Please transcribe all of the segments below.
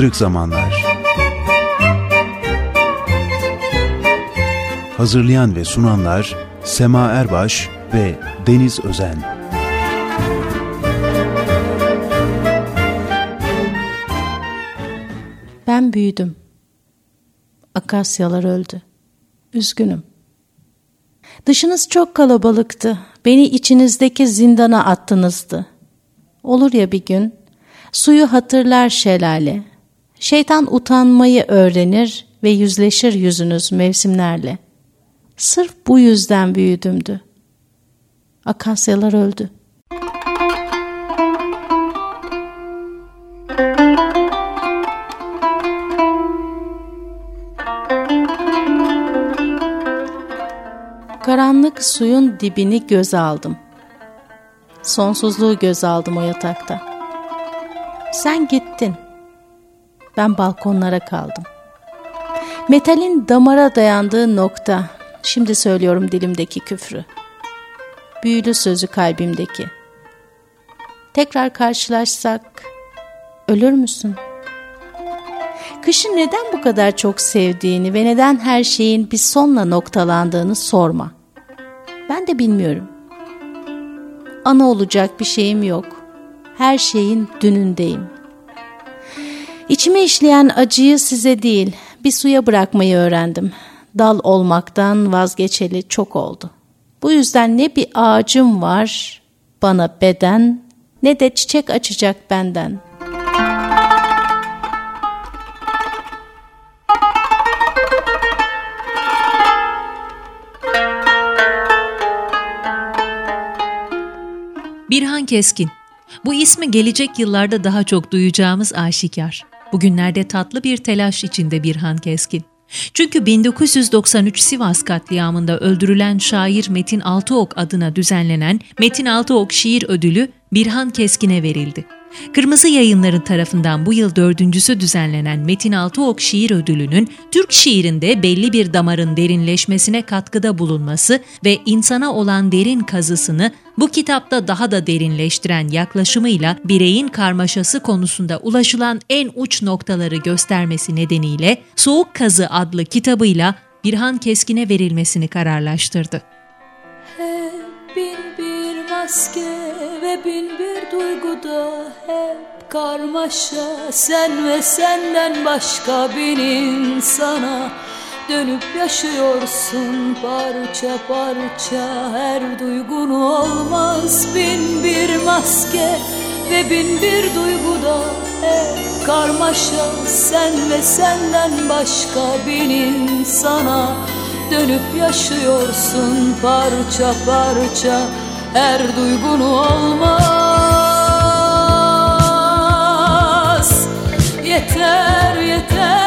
Kırık Zamanlar Hazırlayan ve sunanlar Sema Erbaş ve Deniz Özen Ben büyüdüm. Akasyalar öldü. Üzgünüm. Dışınız çok kalabalıktı. Beni içinizdeki zindana attınızdı. Olur ya bir gün, suyu hatırlar şelale. Şeytan utanmayı öğrenir ve yüzleşir yüzünüz mevsimlerle. Sırf bu yüzden büyüdümdü. Akasyalar öldü. Karanlık suyun dibini göz aldım. Sonsuzluğu göz aldım o yatakta. Sen gittin. Ben balkonlara kaldım. Metalin damara dayandığı nokta, şimdi söylüyorum dilimdeki küfrü. Büyülü sözü kalbimdeki. Tekrar karşılaşsak ölür müsün? Kışı neden bu kadar çok sevdiğini ve neden her şeyin bir sonla noktalandığını sorma. Ben de bilmiyorum. Ana olacak bir şeyim yok. Her şeyin dünündeyim. İçime işleyen acıyı size değil, bir suya bırakmayı öğrendim. Dal olmaktan vazgeçeli çok oldu. Bu yüzden ne bir ağacım var bana beden ne de çiçek açacak benden.'' Birhan Keskin. Bu ismi gelecek yıllarda daha çok duyacağımız aşikar. Bugünlerde tatlı bir telaş içinde Birhan Keskin. Çünkü 1993 Sivas katliamında öldürülen şair Metin Altıok adına düzenlenen Metin Altıok Şiir Ödülü Birhan Keskin'e verildi. Kırmızı Yayınları tarafından bu yıl dördüncüsü düzenlenen Metin Altıok Şiir Ödülü'nün Türk şiirinde belli bir damarın derinleşmesine katkıda bulunması ve insana olan derin kazısını bu kitapta daha da derinleştiren yaklaşımıyla bireyin karmaşası konusunda ulaşılan en uç noktaları göstermesi nedeniyle Soğuk Kazı adlı kitabıyla Birhan Keskin'e verilmesini kararlaştırdı. Hep bin bir maske ve bin bir duyguda hep karmaşa. Sen ve senden başka bir insana Dönüp yaşıyorsun parça parça. Her duygun olmaz bin bir maske Ve bin bir duyguda hep karmaşa. Sen ve senden başka bir insana Dönüp yaşıyorsun parça parça Her duygun olmaz. Yeter yeter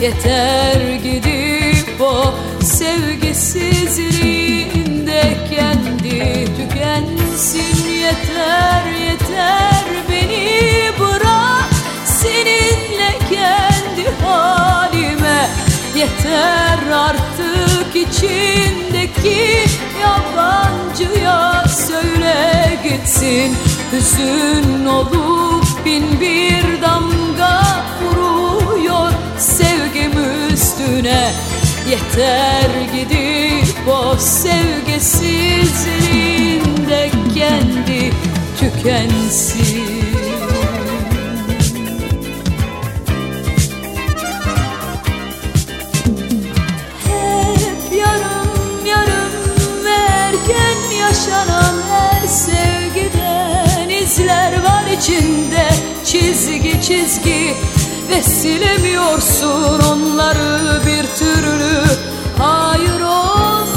Yeter gidip o sevgisizliğinde kendi tükensin. Yeter yeter beni bırak seninle kendi halime. Yeter artık içindeki yabancıya söyle gitsin. Hüzün olup bin bir damga üstüne Yeter gidip o sevgisizliğinde kendi tükensin. Hep yarım yarım ve erken yaşanan her izler var içinde. Çizgi çizgi ve silemiyorsun onları bir türlü. Hayır olmaz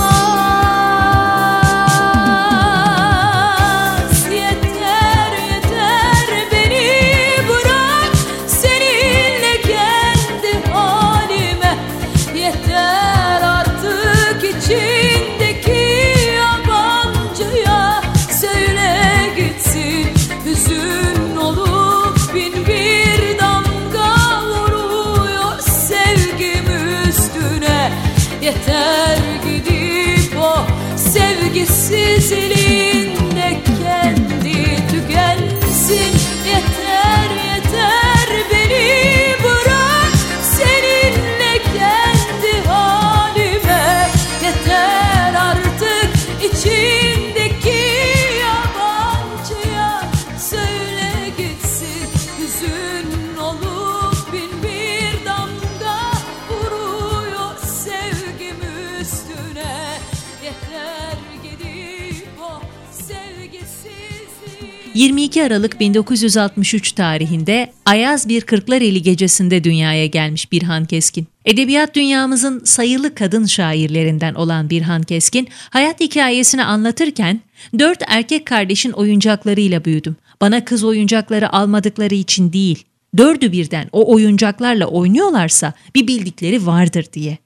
22 Aralık 1963 tarihinde Ayaz bir Kırklareli gecesinde dünyaya gelmiş Birhan Keskin. Edebiyat dünyamızın sayılı kadın şairlerinden olan Birhan Keskin, hayat hikayesini anlatırken dört erkek kardeşin oyuncaklarıyla büyüdüm. Bana kız oyuncakları almadıkları için değil, dördü birden o oyuncaklarla oynuyorlarsa bir bildikleri vardır diye.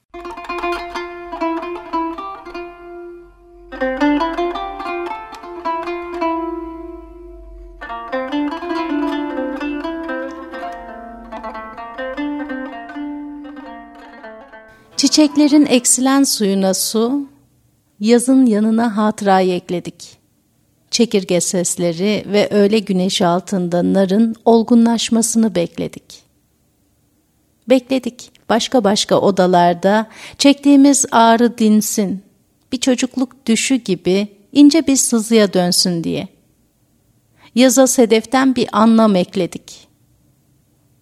Çiçeklerin eksilen suyuna su, yazın yanına hatırayı ekledik. Çekirge sesleri ve öğle güneşi altında narın olgunlaşmasını bekledik. Bekledik başka başka odalarda çektiğimiz ağrı dinsin, bir çocukluk düşü gibi ince bir sızıya dönsün diye. Yaza sedeften bir anlam ekledik.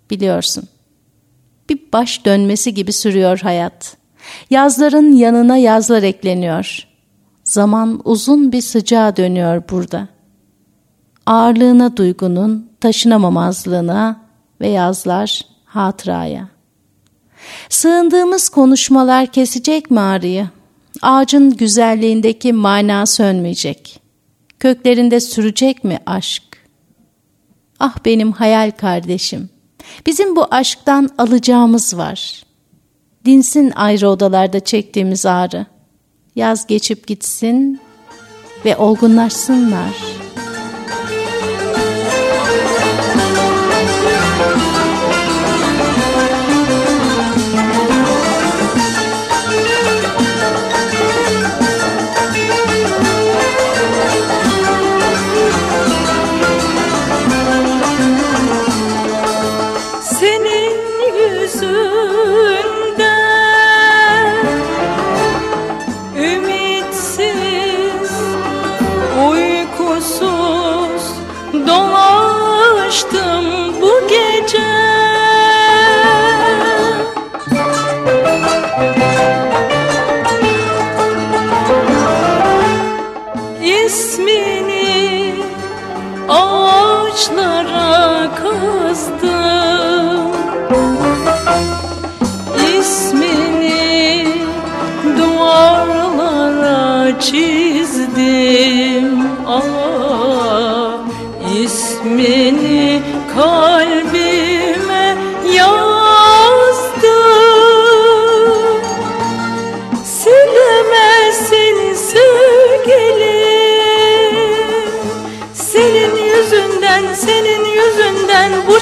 Biliyorsun, bir baş dönmesi gibi sürüyor hayat. Yazların yanına yazlar ekleniyor. Zaman uzun bir sıcağa dönüyor burada. Ağırlığına duygunun taşınamamazlığına ve yazlar hatıraya. Sığındığımız konuşmalar kesecek mi ağrıyı? Ağacın güzelliğindeki mana sönmeyecek. Köklerinde sürecek mi aşk? Ah benim hayal kardeşim. Bizim bu aşktan alacağımız var. Dinsin ayrı odalarda çektiğimiz ağrı. Yaz geçip gitsin ve olgunlaşsınlar.''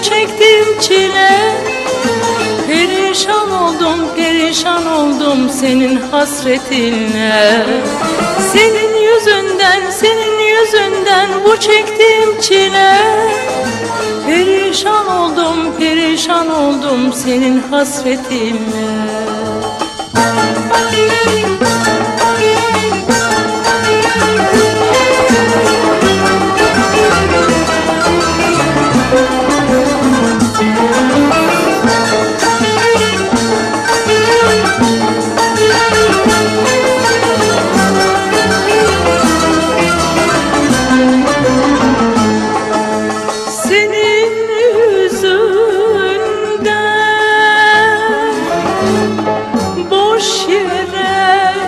Çektim çile. Perişan oldum, perişan oldum senin hasretinle Senin yüzünden, senin yüzünden bu çektiğim çile. Perişan oldum, perişan oldum senin hasretinle çektim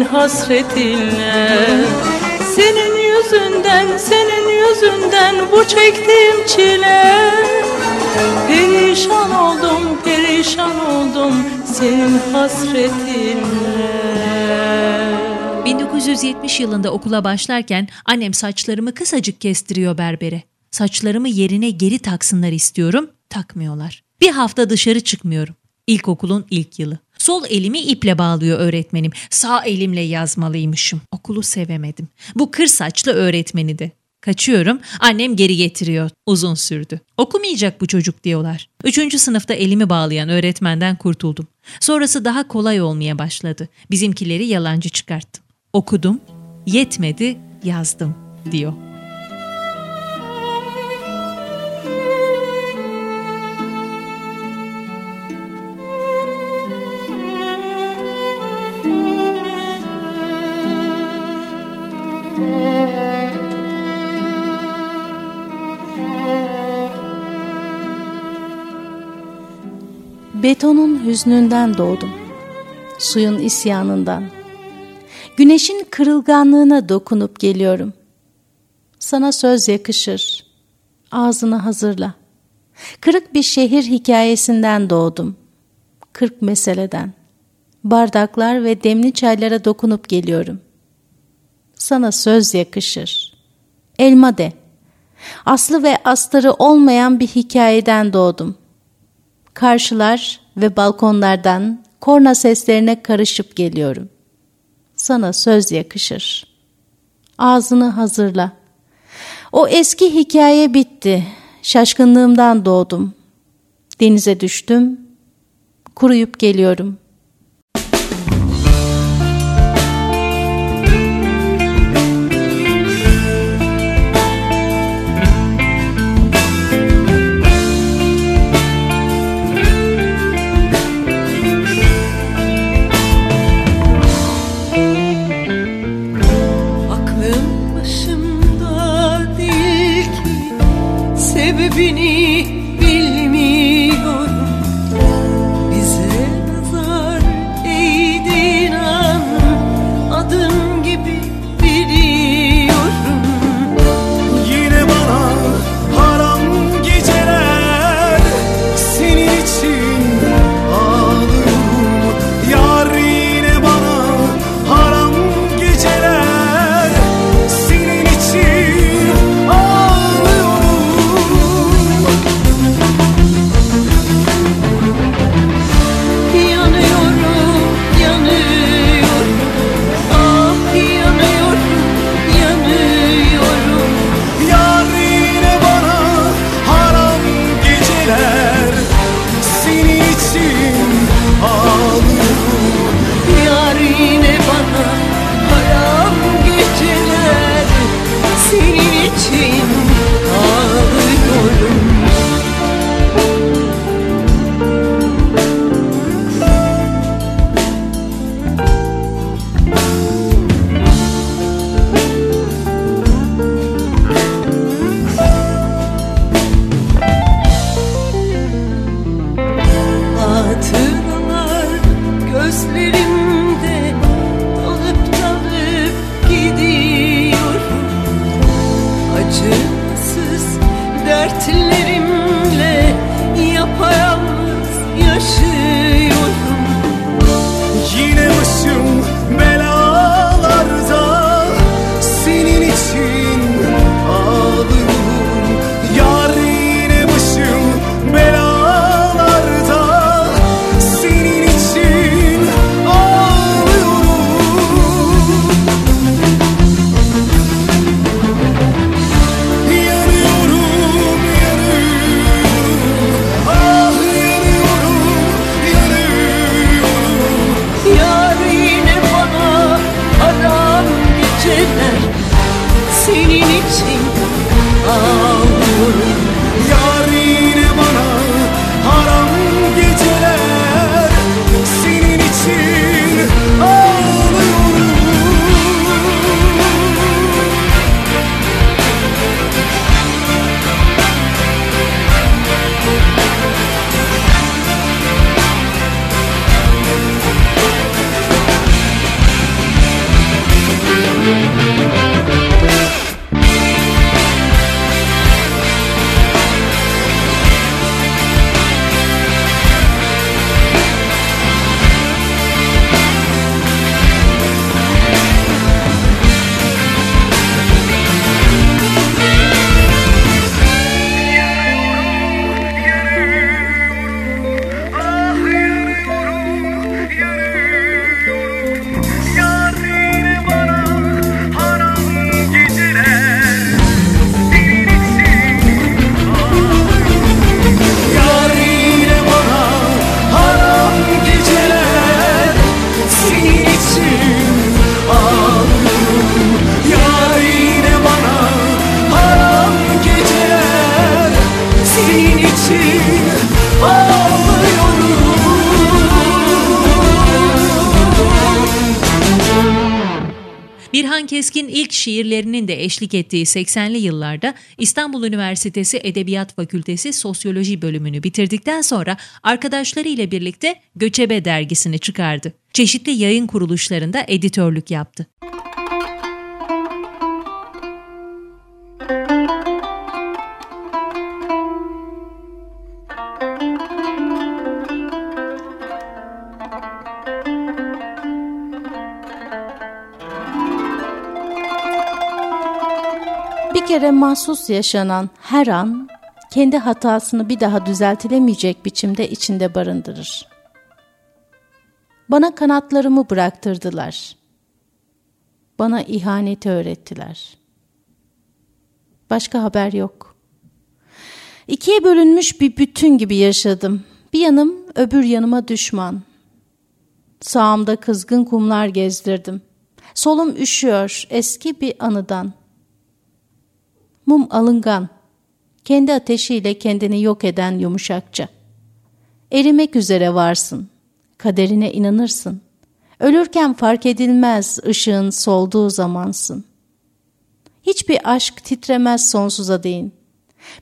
senin hasretinle Senin yüzünden, senin yüzünden bu çektiğim çile Perişan oldum, perişan oldum senin hasretinle 1970 yılında okula başlarken annem saçlarımı kısacık kestiriyor berbere. Saçlarımı yerine geri taksınlar istiyorum, takmıyorlar. Bir hafta dışarı çıkmıyorum. İlkokulun ilk yılı. Sol elimi iple bağlıyor öğretmenim. Sağ elimle yazmalıymışım. Okulu sevemedim. Bu kır saçlı öğretmeni de. Kaçıyorum, annem geri getiriyor. Uzun sürdü. Okumayacak bu çocuk diyorlar. Üçüncü sınıfta elimi bağlayan öğretmenden kurtuldum. Sonrası daha kolay olmaya başladı. Bizimkileri yalancı çıkarttım. Okudum, yetmedi, yazdım diyor. Betonun hüznünden doğdum. Suyun isyanından. Güneşin kırılganlığına dokunup geliyorum. Sana söz yakışır. Ağzını hazırla. Kırık bir şehir hikayesinden doğdum. Kırk meseleden. Bardaklar ve demli çaylara dokunup geliyorum. Sana söz yakışır. Elma de. Aslı ve astarı olmayan bir hikayeden doğdum karşılar ve balkonlardan korna seslerine karışıp geliyorum. Sana söz yakışır. Ağzını hazırla. O eski hikaye bitti. Şaşkınlığımdan doğdum. Denize düştüm. Kuruyup geliyorum.'' Birhan Keskin ilk şiirlerinin de eşlik ettiği 80'li yıllarda İstanbul Üniversitesi Edebiyat Fakültesi Sosyoloji bölümünü bitirdikten sonra arkadaşları ile birlikte Göçebe dergisini çıkardı. Çeşitli yayın kuruluşlarında editörlük yaptı. Kere mahsus yaşanan her an kendi hatasını bir daha düzeltilemeyecek biçimde içinde barındırır. Bana kanatlarımı bıraktırdılar. Bana ihaneti öğrettiler. Başka haber yok. İkiye bölünmüş bir bütün gibi yaşadım. Bir yanım öbür yanıma düşman. Sağımda kızgın kumlar gezdirdim. Solum üşüyor eski bir anıdan. Mum alıngan, kendi ateşiyle kendini yok eden yumuşakça. Erimek üzere varsın, kaderine inanırsın. Ölürken fark edilmez ışığın solduğu zamansın. Hiçbir aşk titremez sonsuza değin.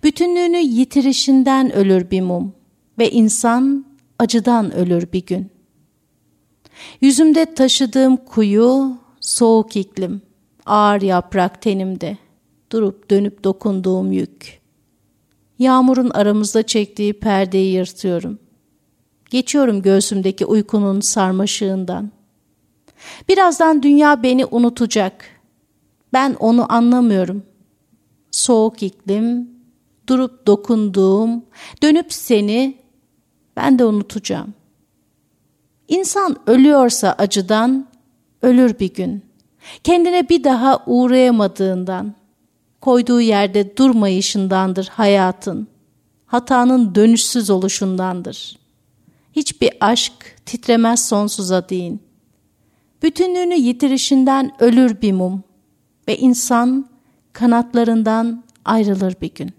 Bütünlüğünü yitirişinden ölür bir mum ve insan acıdan ölür bir gün. Yüzümde taşıdığım kuyu soğuk iklim, ağır yaprak tenimde.'' Durup dönüp dokunduğum yük. Yağmurun aramızda çektiği perdeyi yırtıyorum. Geçiyorum göğsümdeki uykunun sarmaşığından. Birazdan dünya beni unutacak. Ben onu anlamıyorum. Soğuk iklim, durup dokunduğum, dönüp seni ben de unutacağım. İnsan ölüyorsa acıdan, ölür bir gün. Kendine bir daha uğrayamadığından, koyduğu yerde durmayışındandır hayatın. Hatanın dönüşsüz oluşundandır. Hiçbir aşk titremez sonsuza değin. Bütünlüğünü yitirişinden ölür bir mum ve insan kanatlarından ayrılır bir gün.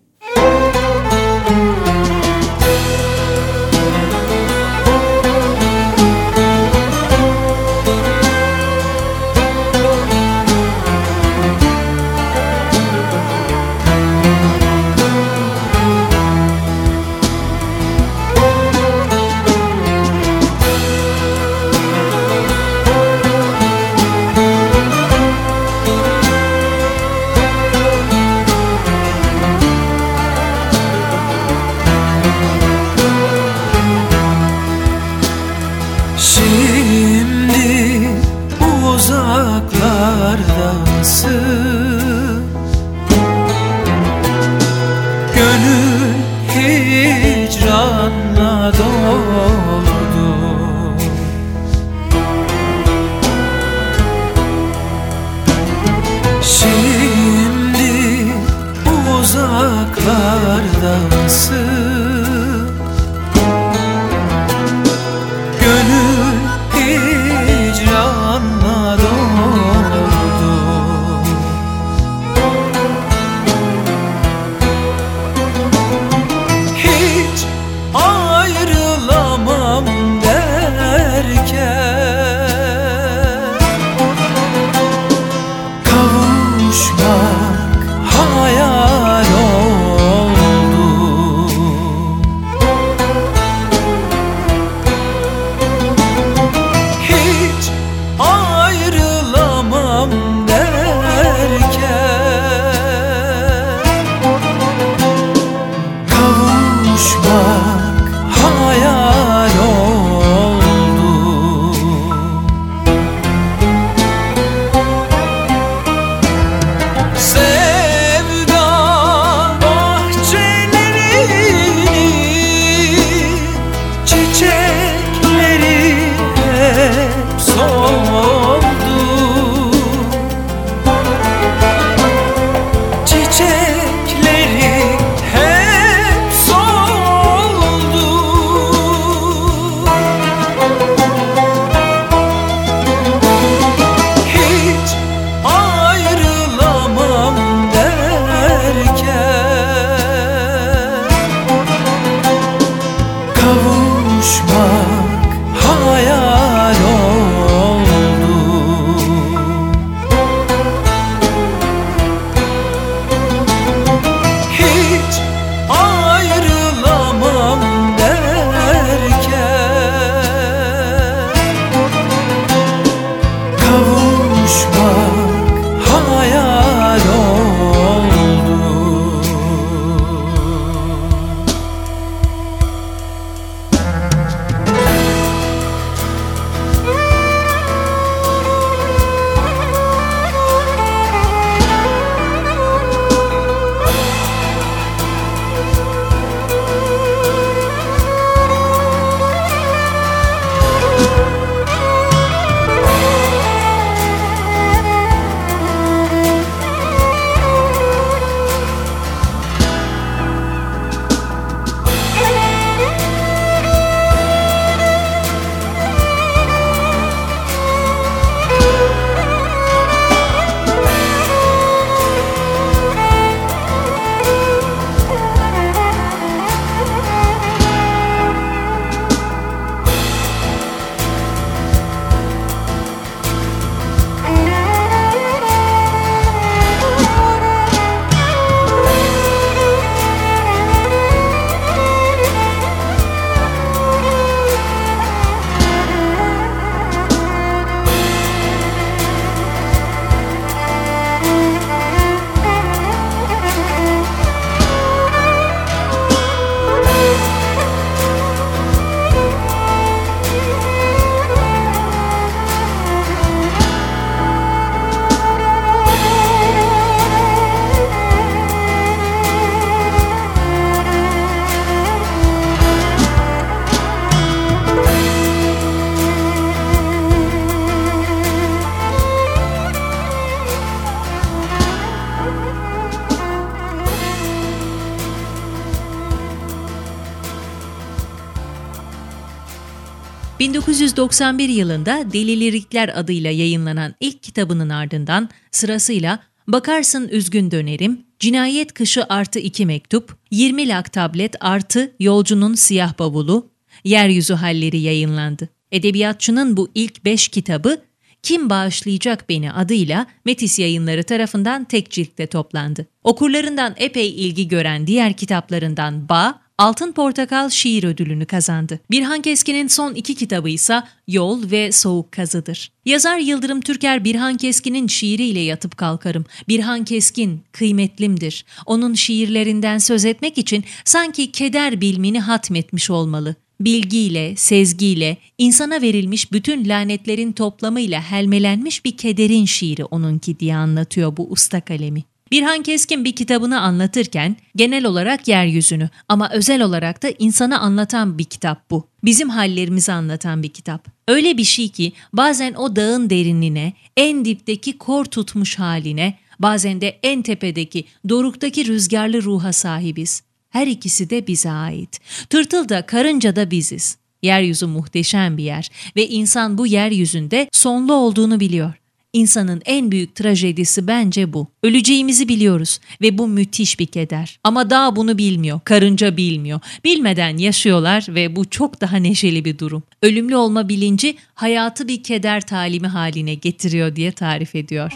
1991 yılında Deli Lirikler adıyla yayınlanan ilk kitabının ardından sırasıyla Bakarsın Üzgün Dönerim, Cinayet Kışı artı 2 mektup, 20 lak tablet artı Yolcunun Siyah Bavulu, Yeryüzü Halleri yayınlandı. Edebiyatçının bu ilk 5 kitabı Kim Bağışlayacak Beni adıyla Metis yayınları tarafından tek ciltte toplandı. Okurlarından epey ilgi gören diğer kitaplarından Bağ, Altın Portakal şiir ödülünü kazandı. Birhan Keskin'in son iki kitabı ise Yol ve Soğuk Kazıdır. Yazar Yıldırım Türker Birhan Keskin'in şiiriyle yatıp kalkarım. Birhan Keskin kıymetlimdir. Onun şiirlerinden söz etmek için sanki keder bilmini hatmetmiş olmalı bilgiyle, sezgiyle, insana verilmiş bütün lanetlerin toplamıyla helmelenmiş bir kederin şiiri onunki diye anlatıyor bu usta kalemi. Birhan Keskin bir kitabını anlatırken genel olarak yeryüzünü ama özel olarak da insanı anlatan bir kitap bu. Bizim hallerimizi anlatan bir kitap. Öyle bir şey ki bazen o dağın derinliğine, en dipteki kor tutmuş haline, bazen de en tepedeki, doruktaki rüzgarlı ruha sahibiz. Her ikisi de bize ait. Tırtıl da karınca da biziz. Yeryüzü muhteşem bir yer ve insan bu yeryüzünde sonlu olduğunu biliyor. İnsanın en büyük trajedisi bence bu. Öleceğimizi biliyoruz ve bu müthiş bir keder. Ama dağ bunu bilmiyor, karınca bilmiyor. Bilmeden yaşıyorlar ve bu çok daha neşeli bir durum. Ölümlü olma bilinci hayatı bir keder talimi haline getiriyor diye tarif ediyor.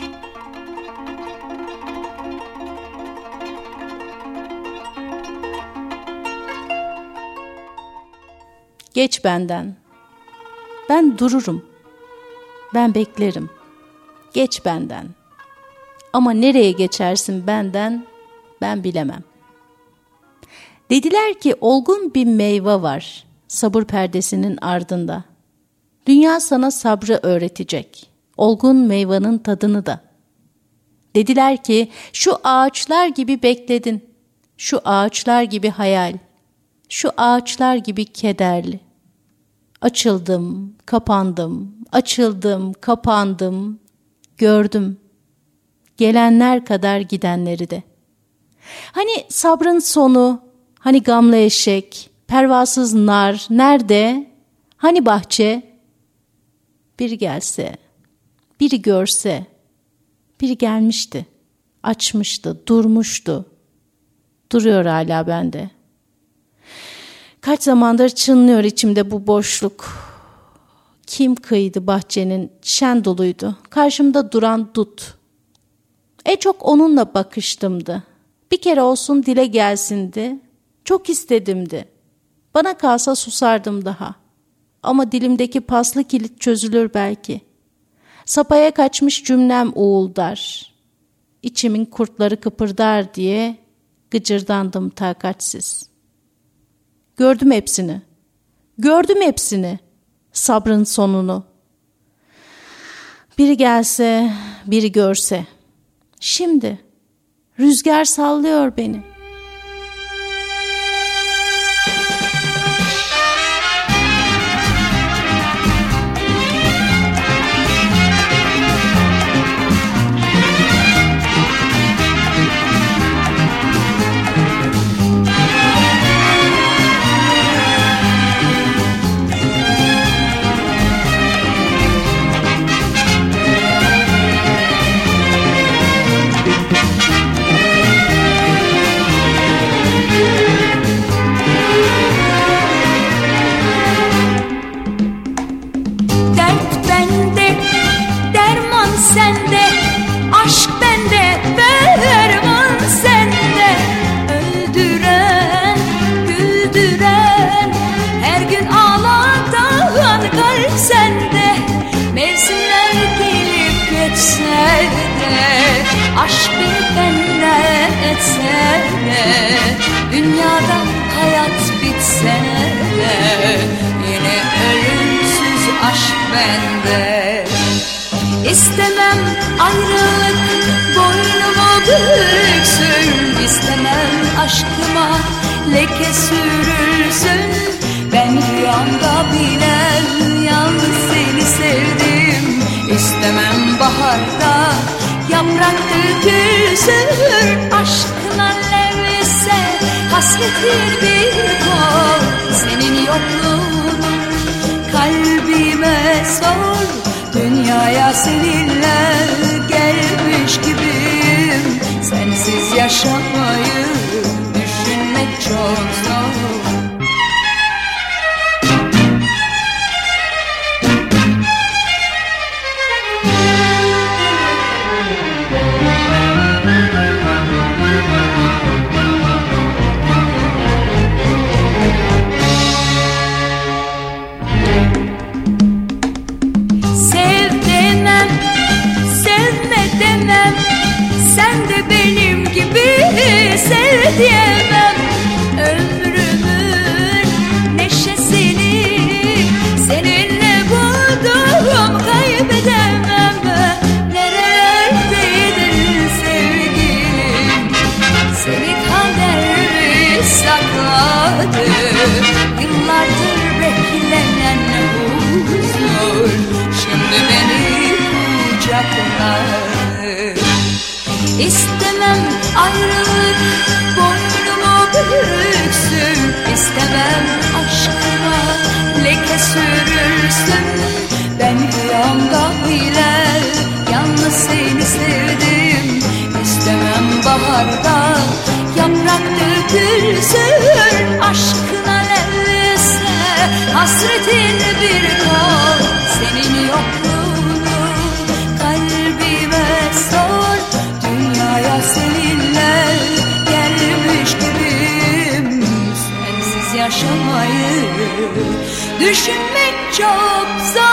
Geç benden. Ben dururum. Ben beklerim.'' Geç benden. Ama nereye geçersin benden ben bilemem. Dediler ki olgun bir meyve var sabır perdesinin ardında. Dünya sana sabrı öğretecek. Olgun meyvanın tadını da. Dediler ki şu ağaçlar gibi bekledin. Şu ağaçlar gibi hayal. Şu ağaçlar gibi kederli. Açıldım, kapandım, açıldım, kapandım, gördüm. Gelenler kadar gidenleri de. Hani sabrın sonu, hani gamlı eşek, pervasız nar nerede? Hani bahçe? Biri gelse, biri görse, biri gelmişti, açmıştı, durmuştu. Duruyor hala bende. Kaç zamandır çınlıyor içimde bu boşluk. Kim kıydı bahçenin şen doluydu. Karşımda duran dut. E çok onunla bakıştımdı. Bir kere olsun dile gelsindi. Çok istedimdi. Bana kalsa susardım daha. Ama dilimdeki paslı kilit çözülür belki. Sapaya kaçmış cümlem uğuldar. İçimin kurtları kıpırdar diye gıcırdandım takatsiz. Gördüm hepsini. Gördüm hepsini sabrın sonunu. Biri gelse, biri görse. Şimdi rüzgar sallıyor beni. İstemem aşkıma leke sürülsün. Ben rüyamda bile yalnız seni sevdim. İstemem baharda Yaprak dökülsün. Aşkına levse Hasretin bir kol. Senin yokluğun kalbim Dünyaya seninle gelmiş gibiyim Sensiz yaşamayı düşünmek çok zor benim gibi sev İstemem aşkıma leke sürülsün Ben rüyamda bile yalnız seni sevdim. İstemem baharda yaprak dökülsün. Aşkına neyse hasretin bir kal düşünmek çok zor